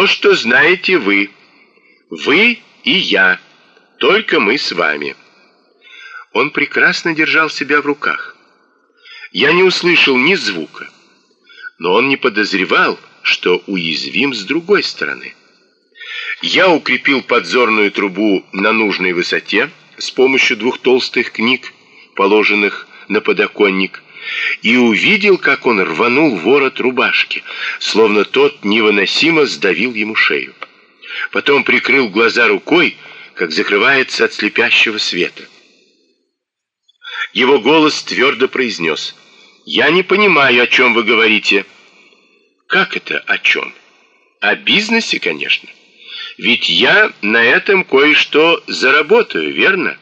То, что знаете вы. Вы и я. Только мы с вами. Он прекрасно держал себя в руках. Я не услышал ни звука. Но он не подозревал, что уязвим с другой стороны. Я укрепил подзорную трубу на нужной высоте с помощью двух толстых книг, положенных на подоконник, и увидел, как он рванул ворот рубашки, словно тот невыносимо сдавил ему шею. Потом прикрыл глаза рукой, как закрывается от слепящего света. Его голос твердо произнес: "Я не понимаю, о чем вы говорите". "Как это о чем? О бизнесе, конечно. Ведь я на этом кое-что заработаю, верно?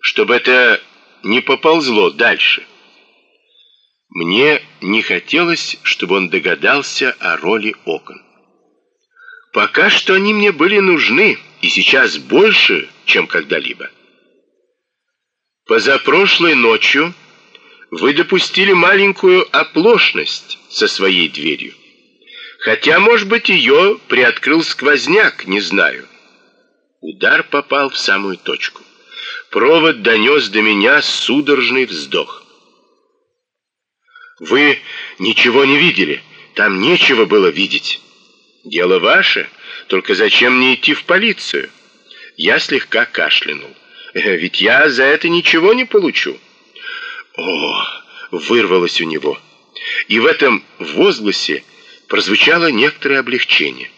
Чтобы это не поползло дальше". Мне не хотелось, чтобы он догадался о роли окон. Пока что они мне были нужны, и сейчас больше, чем когда-либо. Позапрошлой ночью вы допустили маленькую оплошность со своей дверью. Хотя, может быть, ее приоткрыл сквозняк, не знаю. Удар попал в самую точку. Провод донес до меня судорожный вздох. Вы ничего не видели. Там нечего было видеть. Дело ваше. Только зачем мне идти в полицию? Я слегка кашлянул. Э, ведь я за это ничего не получу. О, вырвалось у него. И в этом возгласе прозвучало некоторое облегчение.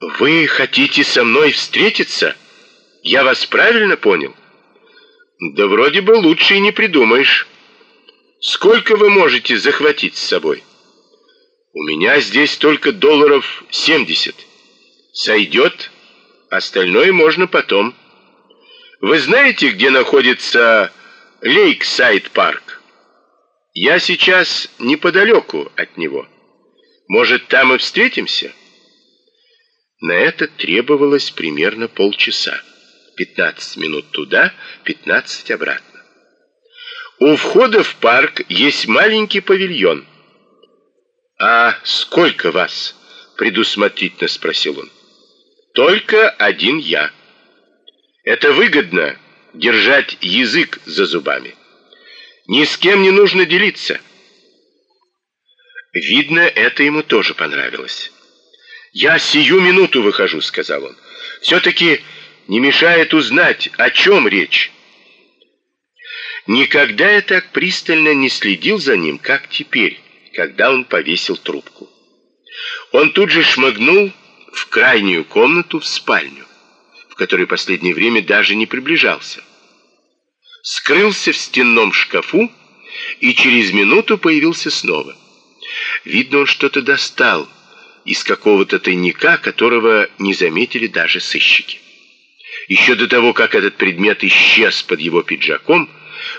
Вы хотите со мной встретиться? Я вас правильно понял? Да вроде бы лучше и не придумаешь. Сколько вы можете захватить с собой? У меня здесь только долларов 70. Сойдет, остальное можно потом. Вы знаете, где находится Лейксайд парк? Я сейчас неподалеку от него. Может, там и встретимся? На это требовалось примерно полчаса. 15 минут туда, 15 обратно. У входа в парк есть маленький павильон. А сколько вас? предусмотрительно спросил он. Только один я. Это выгодно держать язык за зубами. Ни с кем не нужно делиться. Видно, это ему тоже понравилось. Я сию минуту выхожу, сказал он. все таки не мешает узнать, о чем речь. Никогда я так пристально не следил за ним, как теперь, когда он повесил трубку. Он тут же шмыгнул в крайнюю комнату в спальню, в которой последнее время даже не приближался. Скрылся в стенном шкафу и через минуту появился снова. Видно, он что-то достал из какого-то тайника, которого не заметили даже сыщики. Еще до того, как этот предмет исчез под его пиджаком,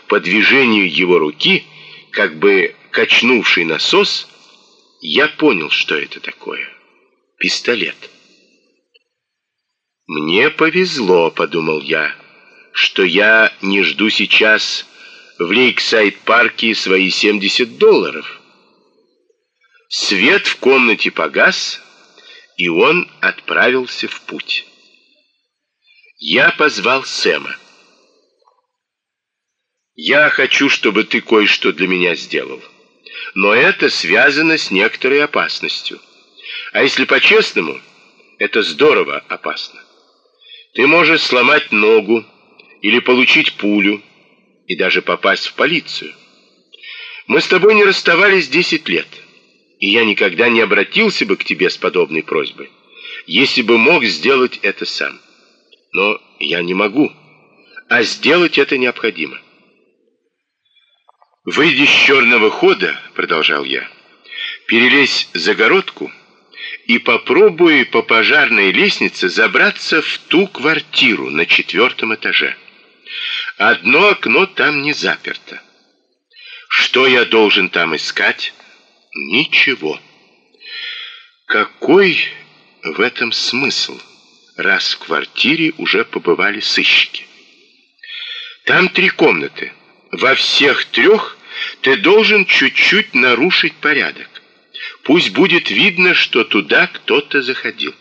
по движению его руки, как бы качнувший насос, я понял, что это такое. Пистолет. Мне повезло, подумал я, что я не жду сейчас в Лейксайд-парке свои 70 долларов. Свет в комнате погас, и он отправился в путь. Я позвал Сэма. Я хочу, чтобы ты кое-что для меня сделал. Но это связано с некоторой опасностью. А если по-честному, это здорово опасно. Ты можешь сломать ногу или получить пулю и даже попасть в полицию. Мы с тобой не расставались 10 лет, и я никогда не обратился бы к тебе с подобной просьбой, если бы мог сделать это сам. Но я не могу, а сделать это необходимо. Выйди с черного хода, продолжал я. Перелезь загородку и попробуй по пожарной лестнице забраться в ту квартиру на четвертом этаже. Одно окно там не заперто. Что я должен там искать? Ничего. Какой в этом смысл, раз в квартире уже побывали сыщики? Там три комнаты. Во всех трех ты должен чуть-чуть нарушить порядок. Пусть будет видно, что туда кто-то заходил.